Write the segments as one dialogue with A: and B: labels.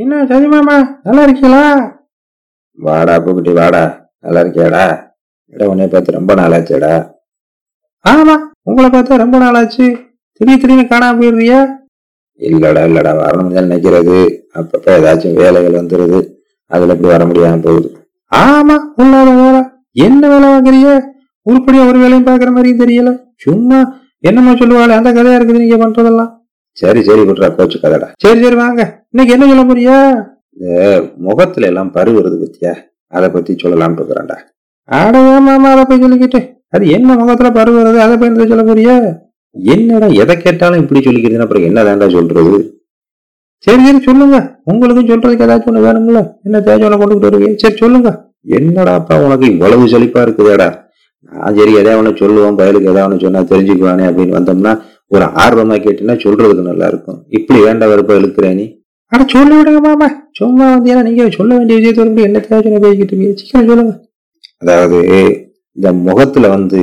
A: என்ன சரி மாமா நல்லா இருக்கீங்களா? வாடா பூக்குட்டி வாடா. நல்லா இருக்கியாடா? இட உன்னை பார்த்து ரொம்ப நாளாச்சேடா. ஆமா உங்களை பார்த்தா ரொம்ப நாளாச்சு. திடீர் திடீர்னு காணாம போயிடுறியா? இல்லடா இல்லடா. வரணும் தான் நினைக்கிறது. அப்பப்ப ஏதாச்சும் வேலைகள் வந்துருது. அதுல இப்படி வர முடியாம போகுது. ஆமா உள்ளாத வேலை என்ன வேலை வாங்குறிய உருப்படியா ஒரு வேலையும் பாக்குற மாதிரியும் தெரியல. சும்மா என்னமோ சொல்லுவாள் அந்த கதையா இருக்குது நீங்க பண்றதெல்லாம். சரி சரி விட்றா கோச்சு கதைடா சரி சரி வாங்க. இன்னைக்கு என்ன சொல்ல போறியா? முகத்துல எல்லாம் பரு வருது பத்தியா? அதை பத்தி சொல்லலாம்னு இருக்கிறான்டா. ஆடையா மாமா அதை போய் சொல்லிக்கிட்டு. அது என்ன முகத்துல பரு வருது அதை போய் சொல்ல போறியா? என்னடா எதை கேட்டாலும் இப்படி சொல்லிக்கிறதுன்னா அப்புறம் என்னதான்டா சொல்றது? சரி சரி சொல்லுங்க. உங்களுக்கும் சொல்றதுக்கு ஏதாச்சும் ஒண்ணு வேணும்ல? என்ன ஒண்ணு கொண்டுகிட்டு வருவீங்க சரி சொல்லுங்க. என்னடாப்பா உனக்கு இவ்வளவு செழிப்பா இருக்குதேடா? நான் சரி எதாவது ஒண்ணு சொல்லுவோம் பயலுக்கு ஏதாவது ஒண்ணு சொன்னா தெரிஞ்சுக்குவானே அப்படின்னு வந்தோம்னா ஒரு ஆர்வமா கேட்டீங்கன்னா சொல்றதுக்கு நல்லா இருக்கும் இப்படி வேண்ட வெறுப்பா இழுக்கிறேன் நீ. ஆனா சொல்லி விடுங்க மாமா சும்மா ஏன்னா நீங்க சொல்ல வேண்டிய விஷயத்தை வந்து என்ன தேவையான பேசிக்கிட்டு இருக்கீங்க? சீக்கிரம் சொல்லுங்க. அதாவது இந்த முகத்துல வந்து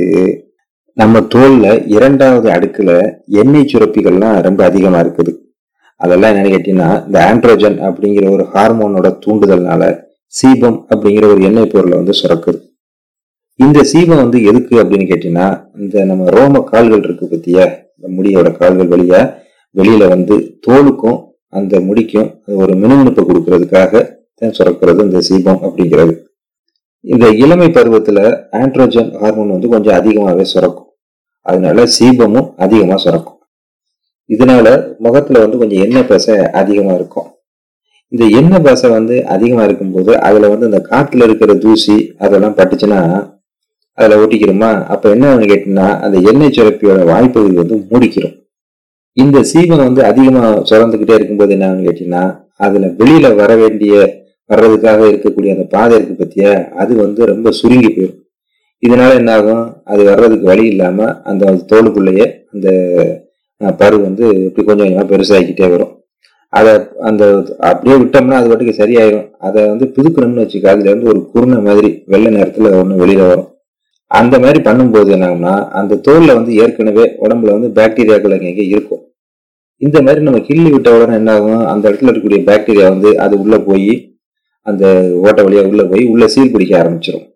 A: நம்ம தோல்ல இரண்டாவது அடுக்குல எண்ணெய் சுரப்பிகள்லாம் ரொம்ப அதிகமா இருக்குது. அதெல்லாம் என்னன்னு கேட்டீங்கன்னா இந்த ஆண்ட்ரோஜன் அப்படிங்கிற ஒரு ஹார்மோனோட தூண்டுதல்னால சீபம் அப்படிங்கிற ஒரு எண்ணெய் பொருளை வந்து சுரக்குது. இந்த சீபம் வந்து எதுக்கு அப்படின்னு கேட்டீங்கன்னா இந்த நம்ம ரோம கால்கள் இருக்கு பத்தியா? இந்த முடியோட கால்கள் வழியா வெளியில வந்து தோலுக்கும் அந்த முடிக்கும் ஒரு மினுமினுப்பை கொடுக்கறதுக்காக தான் சுரக்கிறது இந்த சீபம் அப்படிங்கிறது. இந்த இளமை பருவத்துல ஆண்ட்ரோஜன் ஹார்மோன் வந்து கொஞ்சம் அதிகமாகவே சுரக்கும். அதனால சீபமும் அதிகமாக சுரக்கும். இதனால முகத்துல வந்து கொஞ்சம் எண்ணெய் பசை அதிகமாக இருக்கும். இந்த எண்ணெய் பசை வந்து அதிகமாக இருக்கும்போது அதில் வந்து இந்த காற்றுல இருக்கிற தூசி அதெல்லாம் பட்டுச்சுன்னா அதில் ஒட்டிக்கிறோமா அப்போ என்ன கேட்டீங்கன்னா அந்த எண்ணெய் சுரப்பியோட வாய்ப்பகுதி வந்து மூடிக்கிறோம். இந்த சீவம் வந்து அதிகமாக சுரந்துக்கிட்டே இருக்கும்போது என்னன்னு கேட்டீங்கன்னா அதில் வெளியில் வர வேண்டிய வர்றதுக்காக இருக்கக்கூடிய அந்த பாதை இருக்கு பற்றியா அது வந்து ரொம்ப சுருங்கி போயிடும் இதனால என்ன ஆகும்? அது வர்றதுக்கு வழி இல்லாமல் அந்த தோலுக்குள்ளேயே அந்த பரு வந்து இப்படி கொஞ்சம் கொஞ்சமாக பெருசாகிக்கிட்டே வரும். அதை அந்த அப்படியே விட்டோம்னா அது பாட்டுக்கு சரியாயிடும் அதை வந்து புதுக்கணும்னு வச்சுக்க அதுல இருந்து ஒரு குருணை மாதிரி வெள்ளை நேரத்தில் ஒன்று வெளியில் வரும். அந்த மாதிரி பண்ணும்போது என்னன்னா அந்த தோல்ல வந்து ஏற்கனவே உடம்புல வந்து பாக்டீரியாக்கள் அங்கே இருக்கும். இந்த மாதிரி நம்ம கிள்ளி விட்ட உடனே என்ன ஆகும்? அந்த இடத்துல இருக்கக்கூடிய பாக்டீரியா வந்து அது உள்ள போய் அந்த ஓட்ட வழியா உள்ள போய் உள்ள சீல் பிடிக்க ஆரம்பிச்சிடும்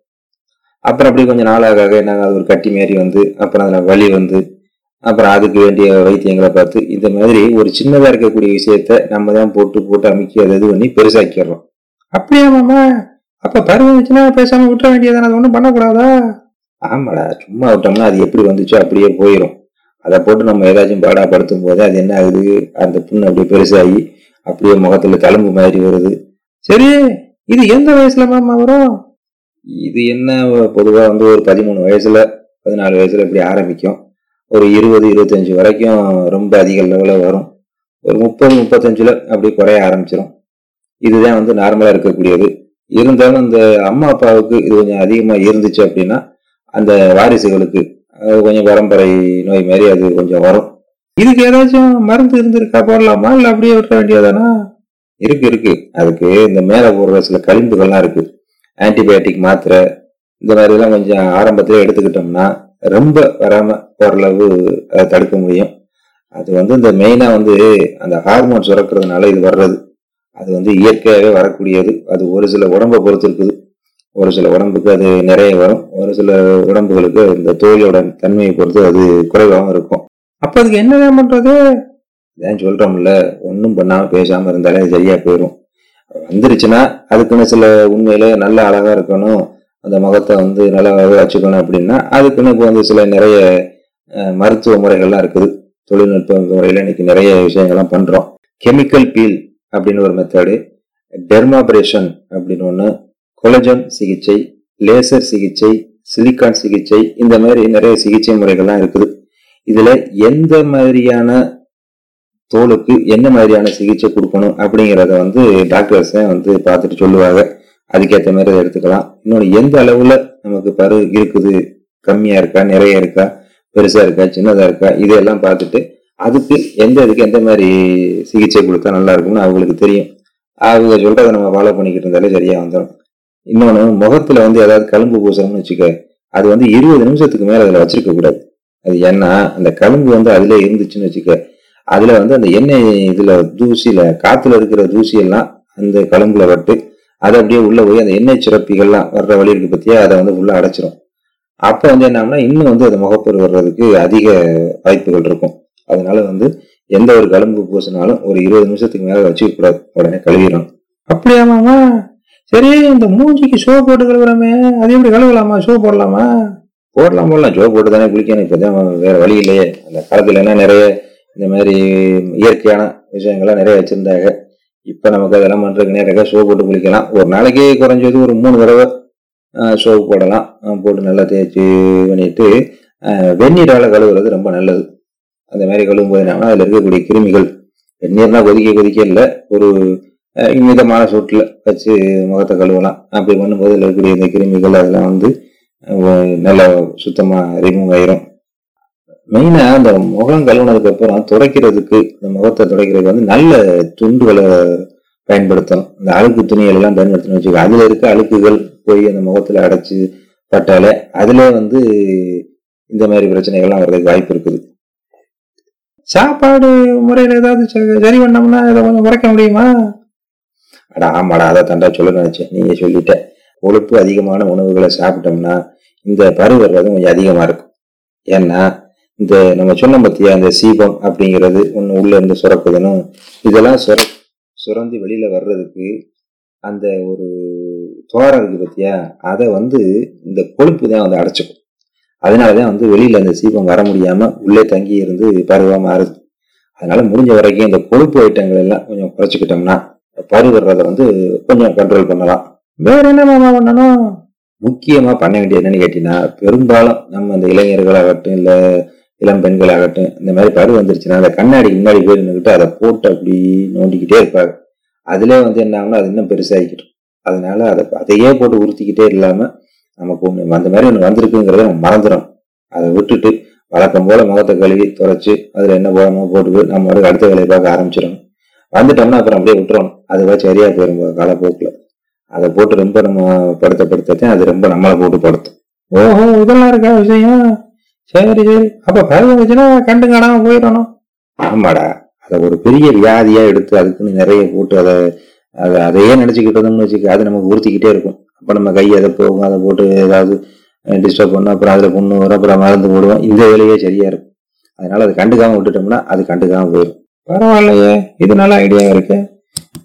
A: அப்புறம் அப்படி கொஞ்சம் நாளாக என்ன அது ஒரு கட்டி மாரி வந்து அப்புறம் அதில் வலி வந்து அப்புறம் அதுக்கு வேண்டிய வைத்தியங்களை பார்த்து இந்த மாதிரி ஒரு சின்னதாக இருக்கக்கூடிய விஷயத்த நம்ம தான் போட்டு போட்டு அமைக்கி அதை இது பண்ணி பெருசாக்கிடுறோம். அப்படியா மாமா? அப்ப பருவம் வச்சுன்னா பேசாம விட்டுற வேண்டியதானே அது ஒன்றும் பண்ணக்கூடாதா? ஆமாடா சும்மா விட்டோம்னா அது எப்படி வந்துச்சோ அப்படியே போயிடும் அதை போட்டு நம்ம ஏதாச்சும் பாடா படுத்தும் போது அது என்ன ஆகுது? அந்த புண்ணு அப்படியே பெருசாகி அப்படியே முகத்துல தழும்பு மாதிரி வருது. சரி இது எந்த வயசுல மாமா வரும்? இது என்ன பொதுவாக வந்து ஒரு பதிமூணு வயசுல பதினாலு வயசுல இப்படி ஆரம்பிக்கும். ஒரு இருபது இருபத்தஞ்சு வரைக்கும் ரொம்ப அதிக லெவலில் வரும். ஒரு முப்பது முப்பத்தஞ்சுல அப்படி குறைய ஆரம்பிச்சிடும் இதுதான் வந்து நார்மலாக இருக்கக்கூடியது. இருந்தாலும் இந்த அம்மா அப்பாவுக்கு இது கொஞ்சம் அதிகமாக இருந்துச்சு அப்படின்னா அந்த வாரிசுகளுக்கு. கொஞ்சம் பரம்பரை நோய் மாதிரி அது கொஞ்சம் வரும். இதுக்கு ஏதாச்சும் மருந்து இருந்திருக்கா போடலாமா? இல்லை அப்படியே விட்ட வேண்டியதானா இருக்கு இருக்கு. அதுக்கு இந்த மேலே போடுற சில கழிம்புகள்லாம் இருக்கு. ஆன்டிபயோட்டிக் மாத்திரை இந்த மாதிரிலாம் கொஞ்சம் ஆரம்பத்திலே எடுத்துக்கிட்டோம்னா ரொம்ப வராம ஓரளவு அதை தடுக்க முடியும். அது வந்து இந்த மெயினாக வந்து அந்த ஹார்மோன் சுரக்கிறதுனால இது வர்றது. அது வந்து இயற்கையாகவே வரக்கூடியது. அது ஒரு சில உடம்பை பொறுத்து இருக்குது ஒரு சில உடம்புக்கு அது நிறைய வரும். ஒரு சில உடம்புகளுக்கு இந்த தோலியோட தன்மையை பொறுத்து அது குறைவாகவும் இருக்கும். அப்ப அதுக்கு என்ன பண்றது? ஏன் சொல்றோம்ல ஒன்றும் பண்ணாம பேசாம இருந்தாலே சரியா போயிடும் வந்துருச்சுன்னா அதுக்குன்னு சில உண்மையில நல்ல அழகா இருக்கணும். அந்த முகத்தை வந்து நல்லா வச்சுக்கணும் அப்படின்னா அதுக்குன்னு இப்போ வந்து சில நிறைய மருத்துவ முறைகள்லாம் இருக்குது. தொழில்நுட்ப முறையில இன்னைக்கு நிறைய விஷயங்கள்லாம் பண்றோம். கெமிக்கல் பீல் அப்படின்னு ஒரு மெத்தடு டெர்மாபரேஷன் அப்படின்னு ஒன்று கொலஜன் சிகிச்சை லேசர் சிகிச்சை சிலிக்கான் சிகிச்சை இந்த மாதிரி நிறைய சிகிச்சை முறைகள்லாம் இருக்குது. இதுல எந்த மாதிரியான தோலுக்கு என்ன மாதிரியான சிகிச்சை கொடுக்கணும் அப்படிங்கிறத வந்து டாக்டர்ஸ் வந்து பார்த்துட்டு சொல்லுவாங்க. அதுக்கேற்ற மாதிரி அதை எடுத்துக்கலாம். இன்னொன்று எந்த அளவுல நமக்கு பரு இருக்குது? கம்மியா இருக்கா? நிறைய இருக்கா? பெருசா இருக்கா? சின்னதா இருக்கா? இதையெல்லாம் பார்த்துட்டு அதுக்கு எந்த இதுக்கு எந்த மாதிரி சிகிச்சை கொடுத்தா நல்லா இருக்கும்னு அவங்களுக்கு தெரியும். அவங்க சொல்றதை நம்ம ஃபாலோ பண்ணிக்கிட்டு இருந்தாலே சரியா வந்துடும் இன்னொன்று முகத்தில் வந்து ஏதாவது கழும்பு பூசணும்னு வச்சுக்க அது வந்து இருபது நிமிஷத்துக்கு மேலே அதில் வச்சிருக்க கூடாது. அது ஏன்னா அந்த கழும்பு வந்து அதிலே இருந்துச்சுன்னு வச்சுக்க அதில் வந்து அந்த எண்ணெய் இதில் தூசியில் காற்றுல இருக்கிற தூசியெல்லாம் அந்த கழும்புல பட்டு அதை அப்படியே உள்ளே போய் அந்த எண்ணெய் சுரப்பிகள்லாம் வர்ற வழி இருக்கு பற்றியா அதை வந்து உள்ளே அடைச்சிரும். அப்போ வந்து என்னன்னா இன்னும் வந்து அது முகப்பரு வர்றதுக்கு அதிக வாய்ப்புகள் இருக்கும். அதனால வந்து எந்த ஒரு கழும்பு பூசினாலும் ஒரு இருபது நிமிஷத்துக்கு மேலே வச்சுக்க கூடாது. உடனே கழுவிடணும்.
B: அப்படியாமாமா சரி இந்த மூஞ்சிக்கு ஷோ போட்டு கழுவுறமே அது எப்படி கழுவலாமா? ஷோ போடலாமா?
A: போடலாம் போடலாம். ஷோ போட்டு தானே குளிக்கணும் இப்போதான் வேற வழி இல்லையே. அந்த காலத்துல நிறைய இந்த மாதிரி இயற்கையான விஷயங்கள்லாம் நிறைய வச்சிருந்தாங்க. இப்ப நமக்கு அதெல்லாம் பண்றதுக்கு நிறைய ஷோ போட்டு குளிக்கலாம். ஒரு நாளைக்கு குறைஞ்சது ஒரு மூணு தடவை ஷோ போடலாம். போட்டு நல்லா தேய்ச்சி பண்ணிட்டு வெந்நீரால் வெந்நீரால கழுவுறது ரொம்ப நல்லது. அந்த மாதிரி கழுவும் போது என்னன்னா அதுல இருக்கக்கூடிய கிருமிகள் வெந்நீர்னா கொதிக்க கொதிக்க இல்லை. ஒரு மிதமான சூட்டில் வச்சு முகத்தை கழுவலாம். அப்படி பண்ணும்போது அதில் இருக்கக்கூடிய இந்த கிருமிகள் அதெல்லாம் வந்து நல்ல நல்லா ரிமூவ் ஆயிரும். மெயினாக அந்த முகம் கழுவுனதுக்கு அப்புறம் துடைக்கிறதுக்கு இந்த முகத்தை துடைக்கிறதுக்கு வந்து நல்ல துண்டுகளை பயன்படுத்தணும். இந்த அழுக்கு துணிகள் எல்லாம் பயன்படுத்தணும் வச்சுக்கோ அதில் இருக்க அழுக்குகள் போய் அந்த முகத்தில் அடைச்சி பட்டாலே அதிலே வந்து இந்த மாதிரி பிரச்சனைகள்லாம் வர்றதுக்கு வாய்ப்பு இருக்குது.
B: சாப்பாடு முறையில் ஏதாவது சரி பண்ணோம்னா இதை கொஞ்சம் குறைக்க முடியுமா?
A: அட ஆமாடா அதை தண்டா சொல்ல நினைச்சேன். நீங்க சொல்லிட்ட. கொழுப்பு அதிகமான உணவுகளை சாப்பிட்டோம்னா இந்த பரு வர்றது கொஞ்சம் அதிகமா இருக்கும். ஏன்னா இந்த நம்ம சொன்ன பத்தியா இந்த சீபம் அப்படிங்கிறது ஒன்று உள்ள இருந்து சுரக்குதுன்னு இதெல்லாம் சுர சுரந்து வெளியில வர்றதுக்கு அந்த ஒரு துவாரம் இருக்கு பத்தியா அதை வந்து இந்த கொழுப்பு தான் வந்து அடைச்சிக்கும். அதனாலதான் வந்து வெளியில அந்த சீபம் வர முடியாம உள்ளே தங்கி இருந்து பருவா மாறுது. அதனால முடிஞ்ச வரைக்கும் இந்த கொழுப்பு ஐட்டங்கள் எல்லாம் கொஞ்சம் குறைச்சிக்கிட்டோம்னா பரு வர்றதை வந்து கொஞ்சம் கண்ட்ரோல் பண்ணலாம்.
B: வேற என்ன மாமா பண்ணணும்?
A: முக்கியமா பண்ண வேண்டியது என்னன்னு கேட்டீங்கன்னா பெரும்பாலும் நம்ம அந்த இளைஞர்களாகட்டும் இல்ல இளம் பெண்களாகட்டும் இந்த மாதிரி பரு வந்துருச்சுன்னா அந்த கண்ணாடி முன்னாடி போய் நின்றுக்கிட்டு அதை போட்டு அப்படி நோண்டிக்கிட்டே இருப்பாங்க. அதுல வந்து என்ன ஆகும்னா அது இன்னும் பெருசாகிக்கிடும் அதனால அதை அதையே போட்டு உறுத்திக்கிட்டே இல்லாம நமக்கு ஒண்ணு அந்த மாதிரி ஒண்ணு வந்திருக்குங்கிறத நம்ம மறந்துடும் அதை விட்டுட்டு வழக்கம் போல முகத்தை கழுவி துடைச்சு அதுல என்ன போடணுமோ போட்டு நம்ம அடுத்த வேலையை பார்க்க ஆரம்பிச்சிடணும். வந்துட்டோம்னா அப்புறம் அப்படியே விட்டுறணும் அதுவா சரியா போயிடும் காலப்போக்கில். அதை போட்டு ரொம்ப நம்ம படுத்த அது ரொம்ப நம்மளை போட்டு படுத்தும்.
B: ஓஹோ இதெல்லாம் இருக்கா விஷயம்? சரி சரி. அப்ப பருவம் வச்சுன்னா கண்டு காணாம போயிடணும்.
A: ஆமாடா. அதை ஒரு பெரிய வியாதியா எடுத்து அதுக்குன்னு நிறைய போட்டு அதை அதை அதையே நினச்சிக்கிட்டதுன்னு வச்சுக்க அது நமக்கு உறுத்திக்கிட்டே இருக்கும். அப்ப நம்ம கை அதை போகும் அதை போட்டு ஏதாவது டிஸ்டர்ப் பண்ணோம் அப்புறம் அதுல புண்ணு வரும் அப்புறம் மருந்து போடுவோம். இந்த வேலையே சரியா இருக்கும். அதனால அதை கண்டுக்காம விட்டுட்டோம்னா அது கண்டுக்காம போயிடும்.
B: பரவாயில்லையே இது நல்ல ஐடியா இருக்கு.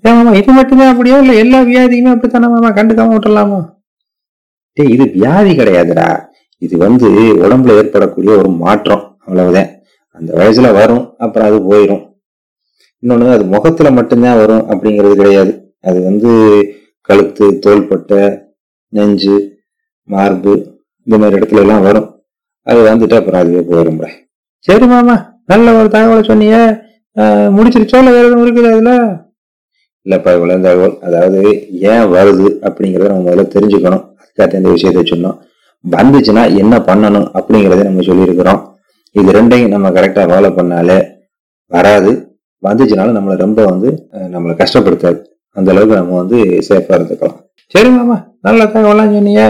B: ஏன் மாமா இது மட்டும்தான் அப்படியா? இல்ல எல்லா வியாதியுமே அப்படித்தானே மாமா? கண்டுக்காம விட்டுலாமா
A: டேய் இது வியாதி கிடையாதுடா. இது வந்து உடம்புல ஏற்படக்கூடிய ஒரு மாற்றம் அவ்வளவுதான். அந்த வயசுல வரும் அப்புறம் அது போயிடும் இன்னொன்னு அது முகத்துல மட்டும்தான் வரும் அப்படிங்கிறது கிடையாது. அது வந்து கழுத்து தோள்பட்டை நெஞ்சு மார்பு இந்த மாதிரி இடத்துல எல்லாம் வரும். அது வந்துட்டு அப்புறம் அதுவே போயிடும்
B: சரி மாமா நல்ல ஒரு தகவலை சொன்னீங்க. முடிச்சிருச்சோ இல்லை வேற எதுவும் இருக்குது அதில்
A: இல்லைப்பா இவ்வளவு தகவல் அதாவது ஏன் வருது அப்படிங்கிறத நம்ம முதல்ல தெரிஞ்சுக்கணும். அதுக்காக இந்த விஷயத்த சொன்னோம். வந்துச்சுன்னா என்ன பண்ணணும் அப்படிங்கிறத நம்ம சொல்லியிருக்கிறோம். இது ரெண்டையும் நம்ம கரெக்டாக ஃபாலோ பண்ணாலே வராது. வந்துச்சுனாலும் நம்மளை ரொம்ப வந்து நம்மளை கஷ்டப்படுத்தாது. அந்த அளவுக்கு நம்ம வந்து சேஃபாக இருந்துக்கலாம்.
B: சரி மாமா நல்ல தகவலாம் சொன்னீங்க.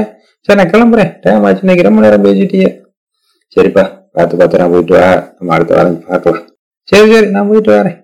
B: சரி நான் கிளம்புறேன். டைம் ஆச்சு இன்னைக்கு ரொம்ப நேரம் பேசிட்டியே
A: சரிப்பா பார்த்து பார்த்து நான் போயிட்டு வா. நம்ம அடுத்த வாரம் பார்க்கலாம்.
B: சரி சரி நான் போயிட்டு வரேன்.